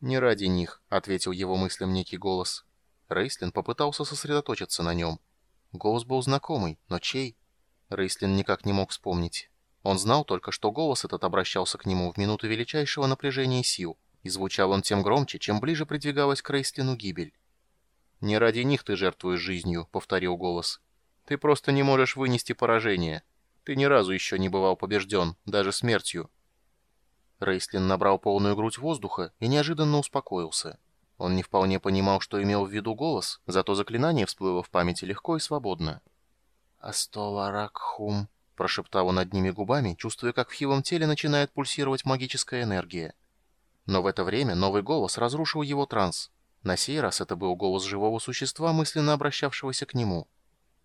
«Не ради них», — ответил его мыслям некий голос. Рейслин попытался сосредоточиться на нем. Голос был знакомый, но чей? Рейслин никак не мог вспомнить. Он знал только, что голос этот обращался к нему в минуту величайшего напряжения сил, и звучал он тем громче, чем ближе придвигалась к Рейслину гибель. «Не ради них ты жертвуешь жизнью», — повторил голос. «Ты просто не можешь вынести поражение. Ты ни разу еще не бывал побежден, даже смертью». Рейслин набрал полную грудь воздуха и неожиданно успокоился. Он не вполне понимал, что имел в виду голос, зато заклинание всплыло в памяти легко и свободно. «Астола Ракхум», — прошептал он одними губами, чувствуя, как в хилом теле начинает пульсировать магическая энергия. Но в это время новый голос разрушил его транс. На сей раз это был голос живого существа, мысленно обращавшегося к нему.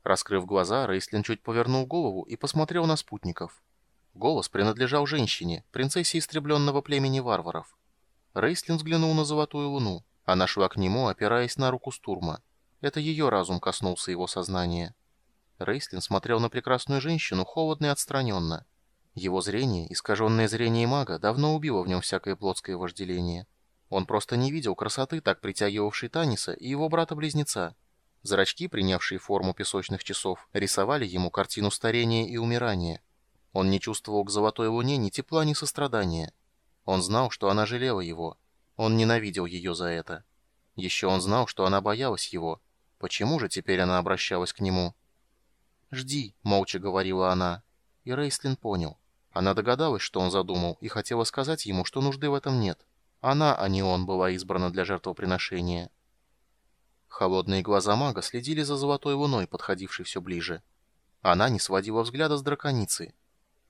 Раскрыв глаза, Рейслин чуть повернул голову и посмотрел на спутников. Голос принадлежал женщине, принцессе истребленного племени варваров. Рейслин взглянул на золотую луну. Она шла к нему, опираясь на руку Стурма. Это ее разум коснулся его сознания. Рейслин смотрел на прекрасную женщину холодно и отстраненно. Его зрение, искаженное зрение мага, давно убило в нем всякое плотское вожделение. Он просто не видел красоты, так притягивавшей Таниса и его брата-близнеца. Зрачки, принявшие форму песочных часов, рисовали ему картину старения и умирания. Он не чувствовал к золотой луне ни тепла, ни сострадания. Он знал, что она жалела его. Он ненавидел ее за это. Еще он знал, что она боялась его. Почему же теперь она обращалась к нему? «Жди», — молча говорила она. И Рейслин понял. Она догадалась, что он задумал, и хотела сказать ему, что нужды в этом нет. Она, а не он, была избрана для жертвоприношения. Холодные глаза мага следили за золотой луной, подходившей все ближе. Она не сводила взгляда с драконицы.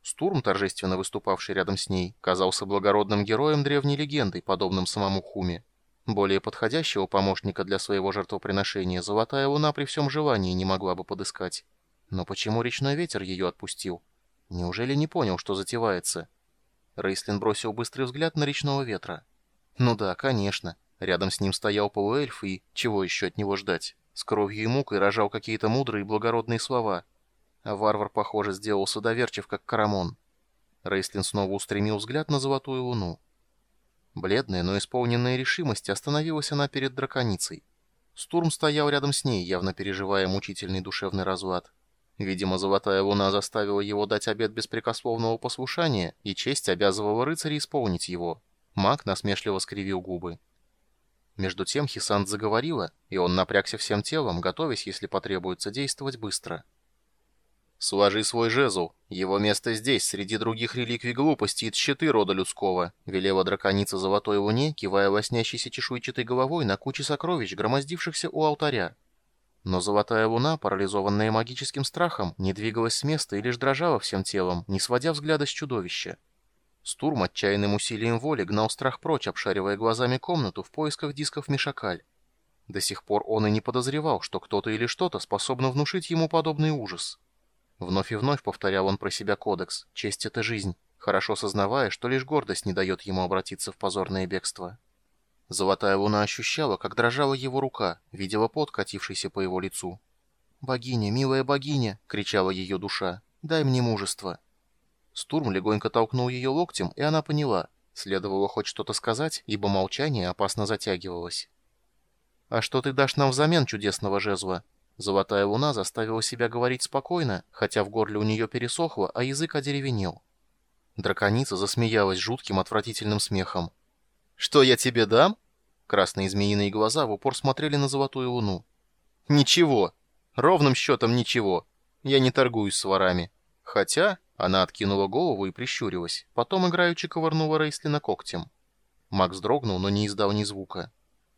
Стурм, торжественно выступавший рядом с ней, казался благородным героем древней легендой, подобным самому Хуме. Более подходящего помощника для своего жертвоприношения Золотая Луна при всем желании не могла бы подыскать. Но почему речной ветер ее отпустил? Неужели не понял, что затевается? Рейслин бросил быстрый взгляд на речного ветра. Ну да, конечно. Рядом с ним стоял полуэльф и, чего еще от него ждать, с кровью и мукой рожал какие-то мудрые и благородные слова. А варвар, похоже, сделался доверчив, как Карамон. Рейслин снова устремил взгляд на золотую луну. Бледная, но исполненная решимости, остановилась она перед драконицей. Стурм стоял рядом с ней, явно переживая мучительный душевный разлад. Видимо, золотая луна заставила его дать обет беспрекословного послушания, и честь обязывала рыцаря исполнить его. Маг насмешливо скривил губы. Между тем Хисант заговорила, и он напрягся всем телом, готовясь, если потребуется, действовать быстро. «Сложи свой жезл. Его место здесь, среди других реликвий глупости и тщеты рода людского», — велела драконица Золотой Луне, кивая лоснящейся чешуйчатой головой на куче сокровищ, громоздившихся у алтаря. Но Золотая Луна, парализованная магическим страхом, не двигалась с места и лишь дрожала всем телом, не сводя взгляда с чудовища. Стурм отчаянным усилием воли гнал страх прочь, обшаривая глазами комнату в поисках дисков Мишакаль. До сих пор он и не подозревал, что кто-то или что-то способно внушить ему подобный ужас. Вновь и вновь повторял он про себя кодекс «Честь — это жизнь», хорошо сознавая, что лишь гордость не дает ему обратиться в позорное бегство. Золотая луна ощущала, как дрожала его рука, видела пот, катившийся по его лицу. «Богиня, милая богиня!» — кричала ее душа. «Дай мне мужество!» Стурм легонько толкнул ее локтем, и она поняла. Следовало хоть что-то сказать, ибо молчание опасно затягивалось. «А что ты дашь нам взамен чудесного жезла?» Золотая луна заставила себя говорить спокойно, хотя в горле у нее пересохло, а язык одеревенел. Драконица засмеялась жутким отвратительным смехом. «Что я тебе дам?» Красные змеиные глаза в упор смотрели на золотую луну. «Ничего. Ровным счетом ничего. Я не торгуюсь с ворами. Хотя...» Она откинула голову и прищурилась. Потом играючи ковырнула Рейслина когтем. Макс дрогнул, но не издал ни звука.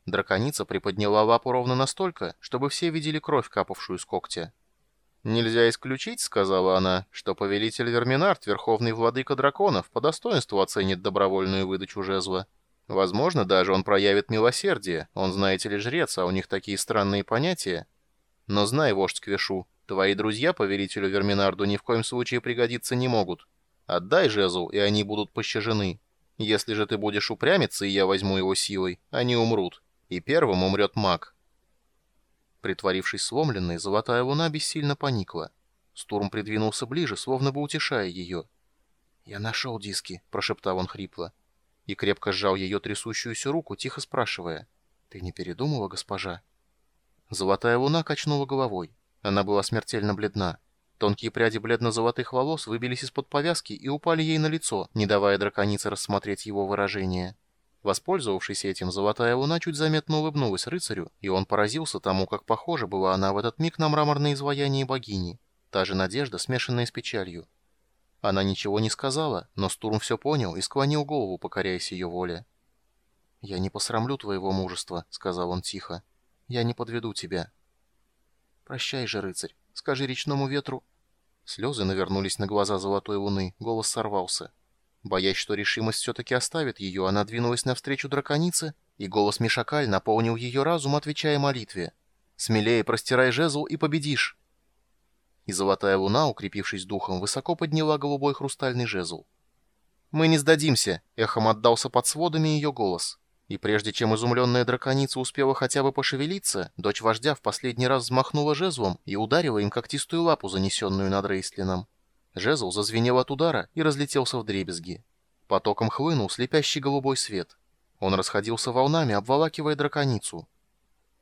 Драконица приподняла лапу ровно настолько, чтобы все видели кровь, капавшую с когтя. «Нельзя исключить, — сказала она, — что повелитель Верминард, верховный владыка драконов, по достоинству оценит добровольную выдачу жезла. Возможно, даже он проявит милосердие, он, знаете ли, жрец, а у них такие странные понятия. Но знай, вождь Квешу, Твои друзья повелителю Верминарду ни в коем случае пригодиться не могут. Отдай жезл, и они будут пощажены. Если же ты будешь упрямиться, и я возьму его силой, они умрут. И первым умрет маг». Притворившись сломленной, золотая луна бессильно поникла. Стурм придвинулся ближе, словно бы утешая ее. «Я нашел диски», — прошептал он хрипло. и крепко сжал ее трясущуюся руку, тихо спрашивая. «Ты не передумала, госпожа?» Золотая луна качнула головой. Она была смертельно бледна. Тонкие пряди бледно-золотых волос выбились из-под повязки и упали ей на лицо, не давая драконице рассмотреть его выражение. Воспользовавшись этим, Золотая Луна чуть заметно улыбнулась рыцарю, и он поразился тому, как похожа была она в этот миг на мраморное изваяние богини. Та же надежда, смешанная с печалью. Она ничего не сказала, но Стурм все понял и склонил голову, покоряясь ее воле. «Я не посрамлю твоего мужества», — сказал он тихо. «Я не подведу тебя». «Прощай же, рыцарь, скажи речному ветру...» Слезы навернулись на глаза Золотой Луны, голос сорвался. Боясь, что решимость все-таки оставит ее, она двинулась навстречу драконице, и голос Мишакаль наполнил ее разум, отвечая молитве. «Смелее простирай жезл и победишь!» И золотая луна, укрепившись духом, высоко подняла голубой хрустальный жезл. «Мы не сдадимся!» — эхом отдался под сводами ее голос. И прежде чем изумленная драконица успела хотя бы пошевелиться, дочь вождя в последний раз взмахнула жезлом и ударила им когтистую лапу, занесенную над Рейслином. Жезл зазвенел от удара и разлетелся в дребезги. Потоком хлынул слепящий голубой свет. Он расходился волнами, обволакивая драконицу.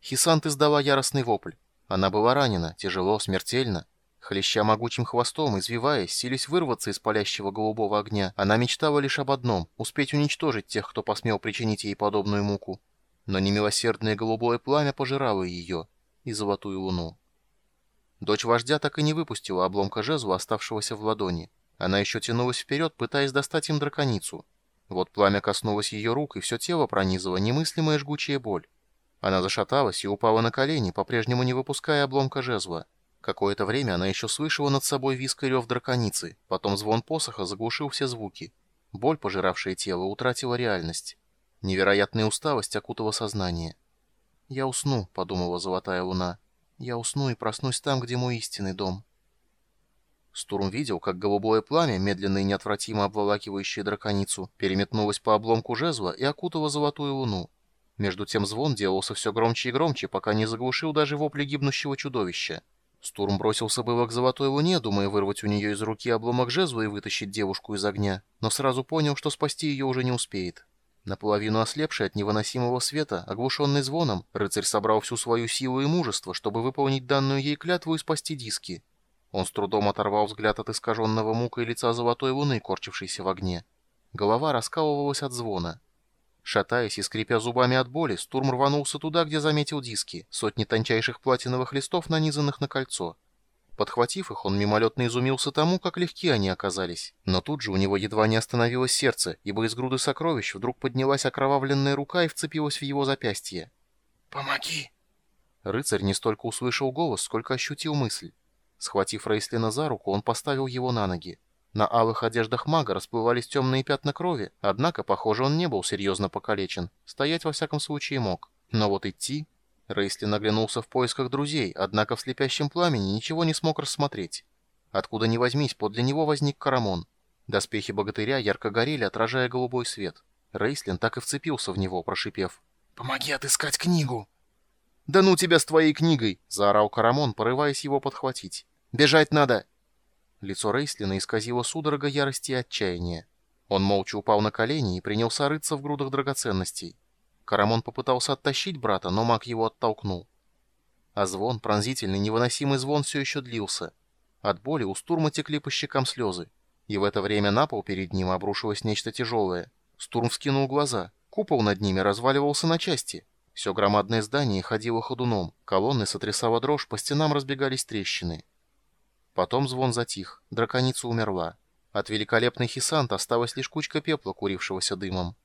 Хисант издала яростный вопль. Она была ранена, тяжело, смертельно. Хлеща могучим хвостом, извиваясь, сились вырваться из палящего голубого огня, она мечтала лишь об одном — успеть уничтожить тех, кто посмел причинить ей подобную муку. Но немилосердное голубое пламя пожирало ее и золотую луну. Дочь вождя так и не выпустила обломка жезла, оставшегося в ладони. Она еще тянулась вперед, пытаясь достать им драконицу. Вот пламя коснулось ее рук, и все тело пронизывало немыслимая жгучая боль. Она зашаталась и упала на колени, по-прежнему не выпуская обломка жезла. Какое-то время она еще слышала над собой виск и рев драконицы, потом звон посоха заглушил все звуки. Боль, пожиравшая тело, утратила реальность. Невероятная усталость окутала сознание. «Я усну», — подумала золотая луна. Я усну и проснусь там, где мой истинный дом. Стурм видел, как голубое пламя, медленно и неотвратимо обволакивающее драконицу, переметнулось по обломку жезла и окутало золотую луну. Между тем звон делался все громче и громче, пока не заглушил даже вопли гибнущего чудовища. Стурм бросился было к золотой луне, думая вырвать у нее из руки обломок жезла и вытащить девушку из огня, но сразу понял, что спасти ее уже не успеет. Наполовину ослепший от невыносимого света, оглушенный звоном, рыцарь собрал всю свою силу и мужество, чтобы выполнить данную ей клятву и спасти диски. Он с трудом оторвал взгляд от искаженного мукой лица золотой луны, корчившейся в огне. Голова раскалывалась от звона. Шатаясь и скрипя зубами от боли, Стурм рванулся туда, где заметил диски, сотни тончайших платиновых листов, нанизанных на кольцо. Подхватив их, он мимолетно изумился тому, как легки они оказались. Но тут же у него едва не остановилось сердце, ибо из груды сокровищ вдруг поднялась окровавленная рука и вцепилась в его запястье. «Помоги!» Рыцарь не столько услышал голос, сколько ощутил мысль. Схватив Рейслина за руку, он поставил его на ноги. На алых одеждах мага расплывались темные пятна крови, однако, похоже, он не был серьезно покалечен. Стоять, во всяком случае, мог. Но вот идти... Рейсли наглянулся в поисках друзей, однако в слепящем пламени ничего не смог рассмотреть. Откуда ни возьмись, подле него возник Карамон. Доспехи богатыря ярко горели, отражая голубой свет. Рейслин так и вцепился в него, прошипев. «Помоги отыскать книгу!» «Да ну тебя с твоей книгой!» — заорал Карамон, порываясь его подхватить. «Бежать надо!» Лицо Рейслина исказило судорога ярости и отчаяния. Он молча упал на колени и принялся рыться в грудах драгоценностей. Карамон попытался оттащить брата, но маг его оттолкнул. А звон, пронзительный, невыносимый звон все еще длился. От боли у Стурма текли по щекам слезы. И в это время на пол перед ним обрушилось нечто тяжелое. Стурм вскинул глаза. Купол над ними разваливался на части. Все громадное здание ходило ходуном. Колонны сотрясала дрожь, по стенам разбегались трещины. Потом звон затих. Драконица умерла. От великолепной Хисант осталась лишь кучка пепла, курившегося дымом.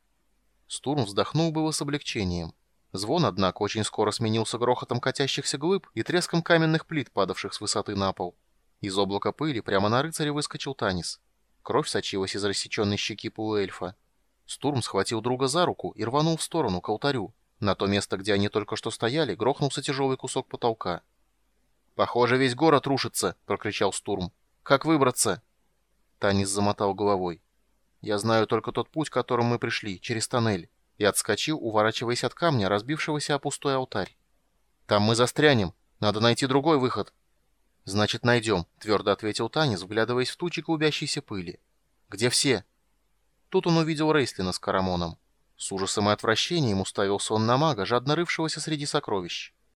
Стурм вздохнул было с облегчением. Звон, однако, очень скоро сменился грохотом катящихся глыб и треском каменных плит, падавших с высоты на пол. Из облака пыли прямо на рыцаря выскочил Танис. Кровь сочилась из рассеченной щеки полуэльфа. Стурм схватил друга за руку и рванул в сторону, к алтарю. На то место, где они только что стояли, грохнулся тяжелый кусок потолка. «Похоже, весь город рушится!» — прокричал Стурм. «Как выбраться?» Танис замотал головой. Я знаю только тот путь, которым мы пришли, через тоннель. И отскочил, уворачиваясь от камня, разбившегося о пустой алтарь. Там мы застрянем. Надо найти другой выход. Значит, найдем, твердо ответил Танис, вглядываясь в тучи клубящейся пыли. Где все? Тут он увидел Рейстлина с Карамоном. С ужасом и отвращением уставился он на мага, жадно рывшегося среди сокровищ.